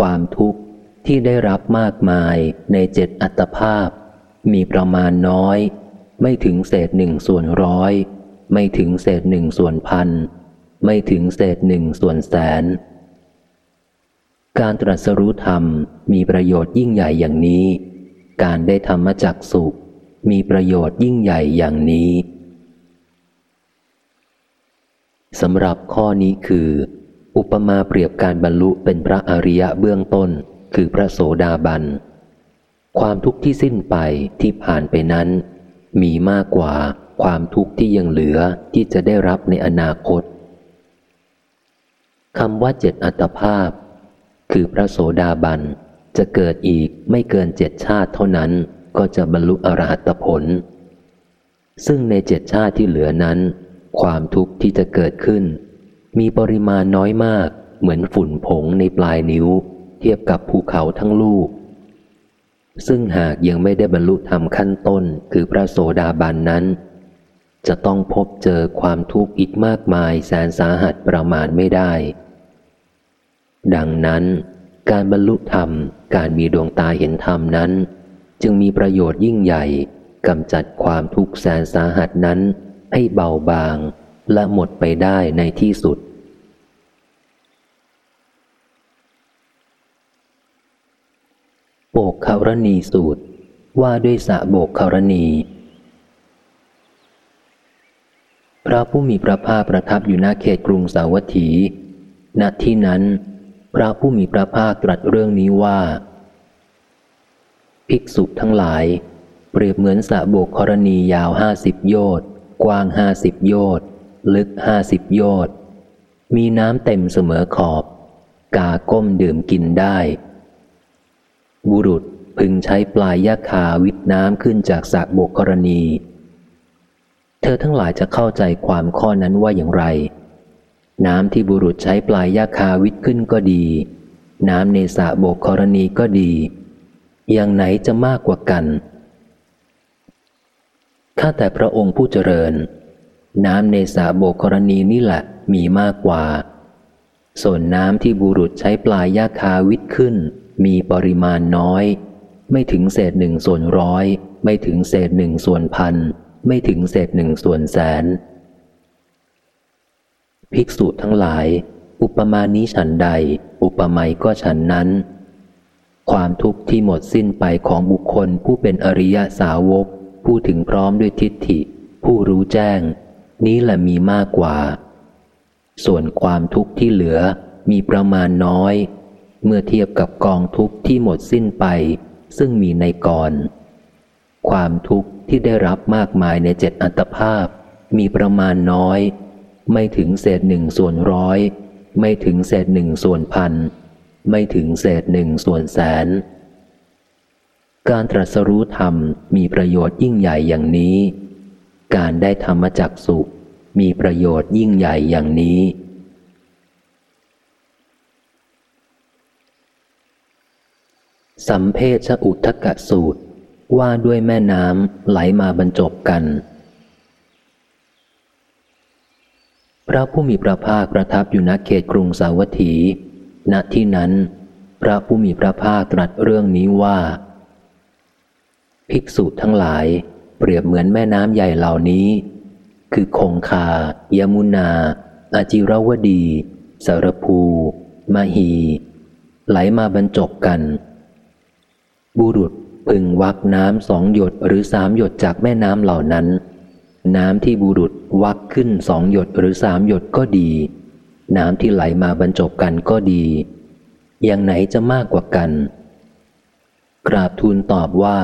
ความทุกข์ที่ได้รับมากมายในเจ็ดอัตภาพ มีประมาณน้อย ไม่ถึงเศษหนึ่งส่วนร้อย ไม่ถึงเศษหนึ่งส่วนพัน ไม่ถึงเศษหนึ่งส่วนแสน การตรัสรู้ธรรมมีประโยชน์ยิ่งใหญ่อย่างนี้ การได้ธรรมจักสุขมีประโยชน์ยิ่งใหญ่อย่างนี้สำหรับข้อนี้คือ อุปมาเปรียบการบรรลุเป็นพระอริยะเบื้องต้น คือพระโสดาบัน ความทุกข์ที่สิ้นไปที่ผ่านไปนั้น มีมากกว่าความทุกข์ที่ยังเหลือที่จะได้รับในอนาคต คำว่าเจ็ดอัตภาพ คือพระโสดาบันจะเกิดอีกไม่เกินเจ็ดชาติเท่านั้นก็จะบรรลุอรหัตผล ซึ่งในเจ็ดชาติที่เหลือนั้น ความทุกข์ที่จะเกิดขึ้น มีปริมาณน้อยมากเหมือนฝุ่นผงในปลายนิ้ว เทียบกับภูเขาทั้งลูก ซึ่งหากยังไม่ได้บรรลุธรรมขั้นต้นคือพระโสดาบันนั้น จะต้องพบเจอความทุกข์อีกมากมายแสนสาหัสประมาณไม่ได้ ดังนั้น การบรรลุธรรม การมีดวงตาเห็นธรรมนั้น จึงมีประโยชน์ยิ่งใหญ่กำจัดความทุกข์แสนสาหัสนั้น ให้เบาบางและหมดไปได้ในที่สุด โบกคารณีสูตร ว่าด้วยสะโบกคารณี พระผู้มีพระภาคประทับอยู่หน้าเขตกรุงสาวัตถี ณที่นั้น พระผู้มีพระภาคตรัสเรื่องนี้ว่า ภิกษุทั้งหลาย เปรียบเหมือนสระโบกกรณียาวห้าสิบโยชน์กว้างห้าสิบโยชน์ลึกห้าสิบโยชน์มีน้ำเต็มเสมอขอบ กาก้มดื่มกินได้ บุรุษพึงใช้ปลายยาคาวิดน้ำขึ้นจากสระโบกกรณี เธอทั้งหลายจะเข้าใจความข้อนั้นว่าอย่างไร น้ำที่บุรุษใช้ปลายยาคาวิดขึ้นก็ดี น้ำในสระโบกกรณีก็ดี อย่างไหนจะมากกว่ากัน ข้าแต่พระองค์ผู้เจริญ น้ำในสาโบกรณีนี่แหละมีมากกว่า ส่วนน้ำที่บุรุษใช้ปลายยาคาวิทขึ้น มีปริมาณน้อย ไม่ถึงเศษหนึ่งส่วนร้อย ไม่ถึงเศษหนึ่งส่วนพัน ไม่ถึงเศษหนึ่งส่วนแสน ภิกษุทั้งหลาย อุปมานี้ฉันใด อุปไมยก็ฉันนั้น ความทุกข์ที่หมดสิ้นไปของบุคคลผู้เป็นอริยสาวก ผู้ถึงพร้อมด้วยทิฏฐิ ผู้รู้แจ้ง นี้แหละมีมากกว่า ส่วนความทุกข์ที่เหลือมีประมาณน้อย เมื่อเทียบกับกองทุกข์ที่หมดสิ้นไป ซึ่งมีในก่อน ความทุกข์ที่ได้รับมากมายในเจ็ดอัตภาพ มีประมาณน้อย ไม่ถึงเศษหนึ่งส่วนร้อย ไม่ถึงเศษหนึ่งส่วนพัน ไม่ถึงเศษหนึ่งส่วนแสน การตรัสรู้ธรรมมีประโยชน์ยิ่งใหญ่อย่างนี้ การได้ธรรมจักสุมีประโยชน์ยิ่งใหญ่อย่างนี้สัมเพชอุทกะสูตรว่าด้วยแม่น้ำไหลมาบรรจบกัน พระผู้มีพระภาคประทับอยู่ณเขตกรุงสาวัตถี ณที่นั้น พระผู้มีพระภาคตรัสเรื่องนี้ว่า ภิกษุทั้งหลาย เปรียบเหมือนแม่น้ำใหญ่เหล่านี้ คือคงคา ยมุนา อาจิรวดี สารภูมาหี ไหลมาบรรจบกัน บุรุษพึงวักน้ำสองหยดหรือสามหยดจากแม่น้ำเหล่านั้น น้ำที่บุรุษวักขึ้นสองหยดหรือสามหยดก็ดี น้ำที่ไหลมาบรรจบกันก็ดี อย่างไหนจะมากกว่ากัน กราบทูลตอบว่า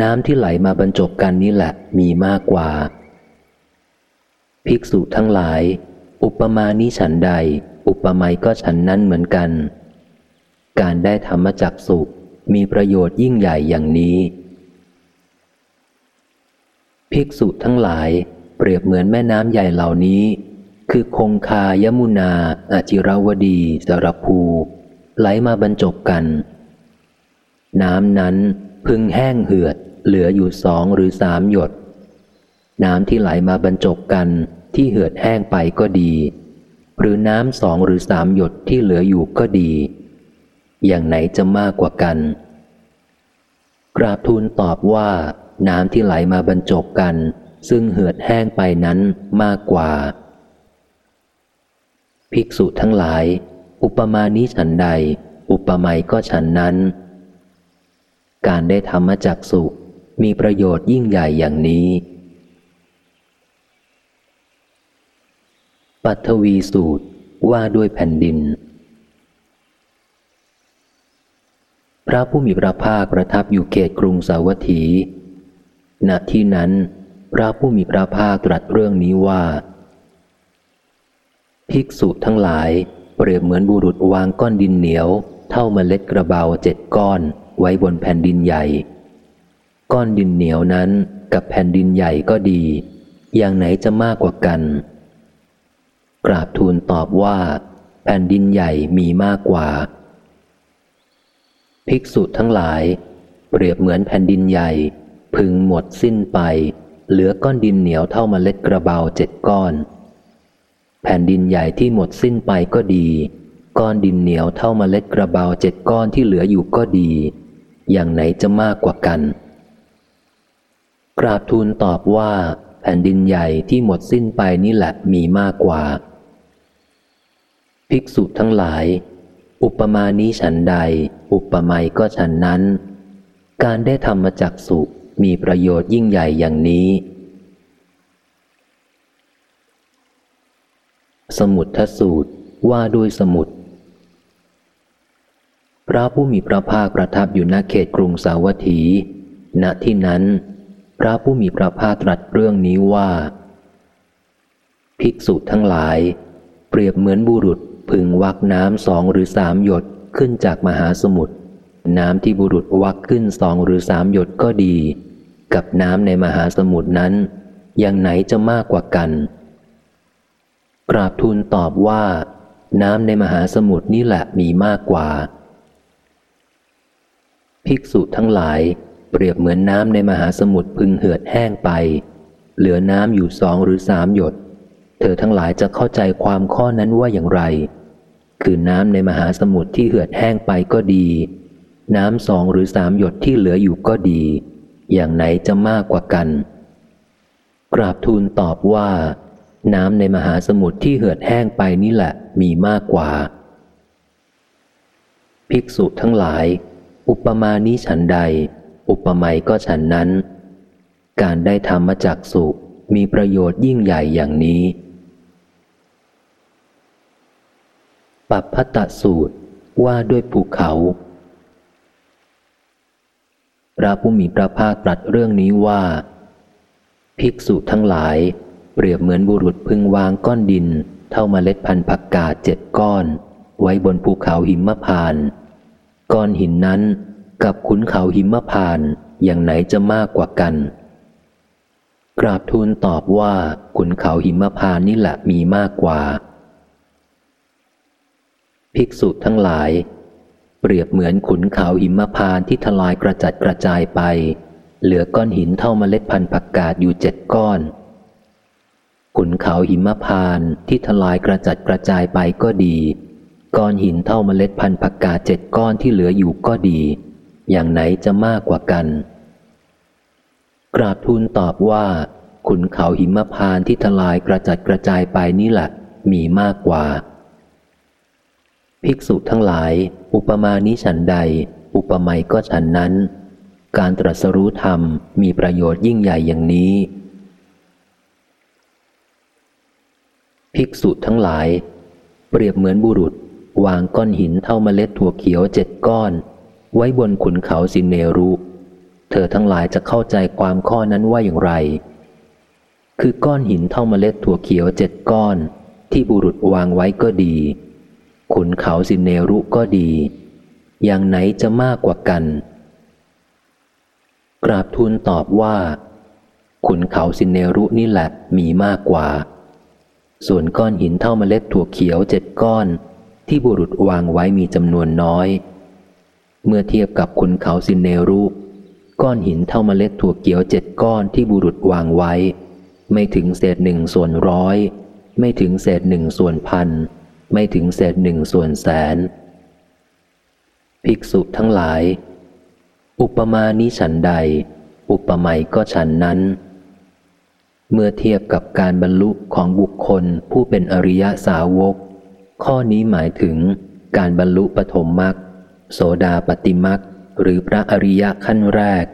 น้ำที่ไหลมาบรรจบกันนี่แหละมีมากกว่า ภิกษุทั้งหลาย อุปมานี้ฉันใด อุปไมยก็ฉันนั้นเหมือนกัน การได้ธรรมจักสุมีประโยชน์ยิ่งใหญ่อย่างนี้ ภิกษุทั้งหลายเปรียบเหมือนแม่น้ำใหญ่เหล่านี้ คือคงคายมุนา อาจิรวดี สรภู ไหลมาบรรจบกัน น้ำนั้นพึงแห้งเหือด เหลืออยู่สองหรือสามหยด น้ำที่ไหลมาบรรจบกันที่เหือดแห้งไปก็ดี หรือน้ำสองหรือสามหยดที่เหลืออยู่ก็ดี อย่างไหนจะมากกว่ากัน กราบทูลตอบว่า น้ำที่ไหลมาบรรจบกัน ซึ่งเหือดแห้งไปนั้นมากกว่า ภิกษุทั้งหลาย อุปมานี้ฉันใด อุปไมยก็ฉันนั้น การได้ธรรมจักสุมีประโยชน์ยิ่งใหญ่อย่างนี้ ปัทวีสูตรว่าด้วยแผ่นดิน พระผู้มีพระภาคประทับอยู่เขตกรุงสาวัตถี ณที่นั้น พระผู้มีพระภาคตรัสเรื่องนี้ว่า ภิกษุทั้งหลาย เปรียบเหมือนบุรุษวางก้อนดินเหนียว เท่าเมล็ดกระเบาเจ็ดก้อน ไว้บนแผ่นดินใหญ่ ก้อนดินเหนียวนั้นกับแผ่นดินใหญ่ก็ดี อย่างไหนจะมากกว่ากัน กราบทูลตอบว่า แผ่นดินใหญ่มีมากกว่า ภิกษุทั้งหลาย เปรียบเหมือนแผ่นดินใหญ่ พึงหมดสิ้นไป เหลือก้อนดินเหนียวเท่าเมล็ดกระเบาเจ็ดก้อน แผ่นดินใหญ่ที่หมดสิ้นไปก็ดี ก้อนดินเหนียวเท่าเมล็ดกระเบาเจ็ดก้อนที่เหลืออยู่ก็ดี อย่างไหนจะมากกว่ากัน กราบทูลตอบว่า แผ่นดินใหญ่ที่หมดสิ้นไปนี่แหละมีมากกว่า ภิกษุทั้งหลาย อุปมานี้ฉันใด อุปไมยก็ฉันนั้น การได้ทำมจากสุ มีประโยชน์ยิ่งใหญ่อย่างนี้ สมุททสูตรว่าด้วยสมุทรพระผู้มีพระภาคประทับอยู่ณเขตกรุงสาวัตถี ณที่นั้น พระผู้มีพระภาคตรัสเรื่องนี้ว่า ภิกษุทั้งหลาย เปรียบเหมือนบุรุษพึงวักน้ำสองหรือสามหยดขึ้นจากมหาสมุทร น้ำที่บุรุษวักขึ้นสองหรือสามหยดก็ดี กับน้ำในมหาสมุทรนั้น อย่างไหนจะมากกว่ากัน กราบทูลตอบว่า น้ำในมหาสมุทรนี่แหละมีมากกว่า ภิกษุทั้งหลาย เปรียบเหมือนน้ำในมหาสมุทรพึงเหือดแห้งไป เหลือน้ำอยู่สองหรือสามหยด เธอทั้งหลายจะเข้าใจความข้อนั้นว่าอย่างไร คือน้ำในมหาสมุทรที่เหือดแห้งไปก็ดี น้ำสองหรือสามหยดที่เหลืออยู่ก็ดี อย่างไหนจะมากกว่ากัน กราบทูลตอบว่า น้ำในมหาสมุทรที่เหือดแห้งไปนี่แหละมีมากกว่า ภิกษุทั้งหลาย อุปมานี้ฉันใด อุปไมาก็ฉันนั้น การได้ธรรมจากสุมีประโยชน์ยิ่งใหญ่อย่างนี้ปัปพตะสูตรว่าด้วยภูเขา ระผู้มีพระภาคตรัสเรื่องนี้ว่า ภิกษุทั้งหลาย เปรียบเหมือนบุรุษพึงวางก้อนดิน เท่ามาเมล็ดพันธุ์ผักกาดเจ็ดก้อน ไว้บนภูเขาหิมพานก้อนหินนั้นกับขุนเขาหิมพานอย่างไหนจะมากกว่ากัน กราบทูลตอบว่าขุนเขาหิมพานนี่แหละมีมากกว่า ภิกษุทั้งหลาย เปรียบเหมือนขุนเขาหิมพานที่ทลายกระจัดกระจายไป เหลือก้อนหินเท่าเมล็ดพันธุ์ผักกาดอยู่เจ็ดก้อนขุนเขาหิมพานที่ทลายกระจัดกระจายไปก็ดี ก้อนหินเท่าเมล็ดพันธุ์ผักกาดเจ็ดก้อนที่เหลืออยู่ก็ดี อย่างไหนจะมากกว่ากัน กราบทูลตอบว่าขุนเขาหิมพานที่ทลายกระจัดกระจายไปนี่แหละมีมากกว่า ภิกษุทั้งหลาย อุปมานี้ฉันใด อุปไมยก็ฉันนั้น การตรัสรู้ธรรมมีประโยชน์ยิ่งใหญ่อย่างนี้ ภิกษุทั้งหลาย เปรียบเหมือนบุรุษ วางก้อนหินเท่าเมล็ดถั่วเขียวเจ็ดก้อน ไว้บนขุนเขาสินเนรุเธอทั้งหลายจะเข้าใจความข้อนั้นว่าอย่างไร คือก้อนหินเท่าเมล็ดถั่วเขียวเจ็ดก้อน ที่บุรุษวางไว้ก็ดี ขุนเขาสินเนรุก็ดี อย่างไหนจะมากกว่ากัน กราบทูลตอบว่า ขุนเขาสินเนรุนี่แหละมีมากกว่า ส่วนก้อนหินเท่าเมล็ดถั่วเขียวเจ็ดก้อน ที่บุรุษวางไว้มีจำนวนน้อย เมื่อเทียบกับขุนเขาสินเนรุก้อนหินเท่าเมล็ดถั่วเขียวเจ็ดก้อนที่บุรุษวางไว้ ไม่ถึงเศษหนึ่งส่วนร้อย ไม่ถึงเศษหนึ่งส่วนพัน ไม่ถึงเศษหนึ่งส่วนแสน ภิกษุทั้งหลาย อุปมานี้ฉันใด อุปไมยก็ฉันนั้น เมื่อเทียบกับการบรรลุของบุคคลผู้เป็นอริยสาวก ข้อนี้หมายถึงการบรรลุปฐมมรรคโสดาปฏิมักหรือพระอริยขั้นแรก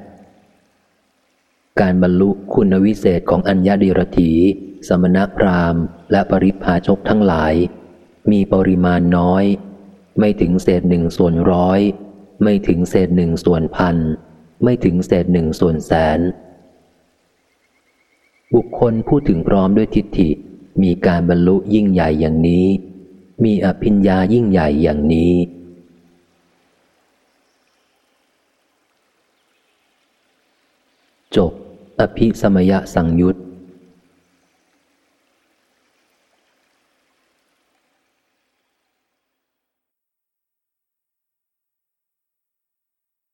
การบรรลุคุณวิเศษของอัญญาดิรถี สมณพราหมณ์ และปริพาชกทั้งหลาย มีปริมาณน้อย ไม่ถึงเศษหนึ่งส่วนร้อย ไม่ถึงเศษหนึ่งส่วนพัน ไม่ถึงเศษหนึ่งส่วนแสน บุคคลพูดถึงพร้อมด้วยทิฏฐิ มีการบรรลุยิ่งใหญ่อย่างนี้ มีอภิญญายิ่งใหญ่อย่างนี้จบอภิสมยสังยุต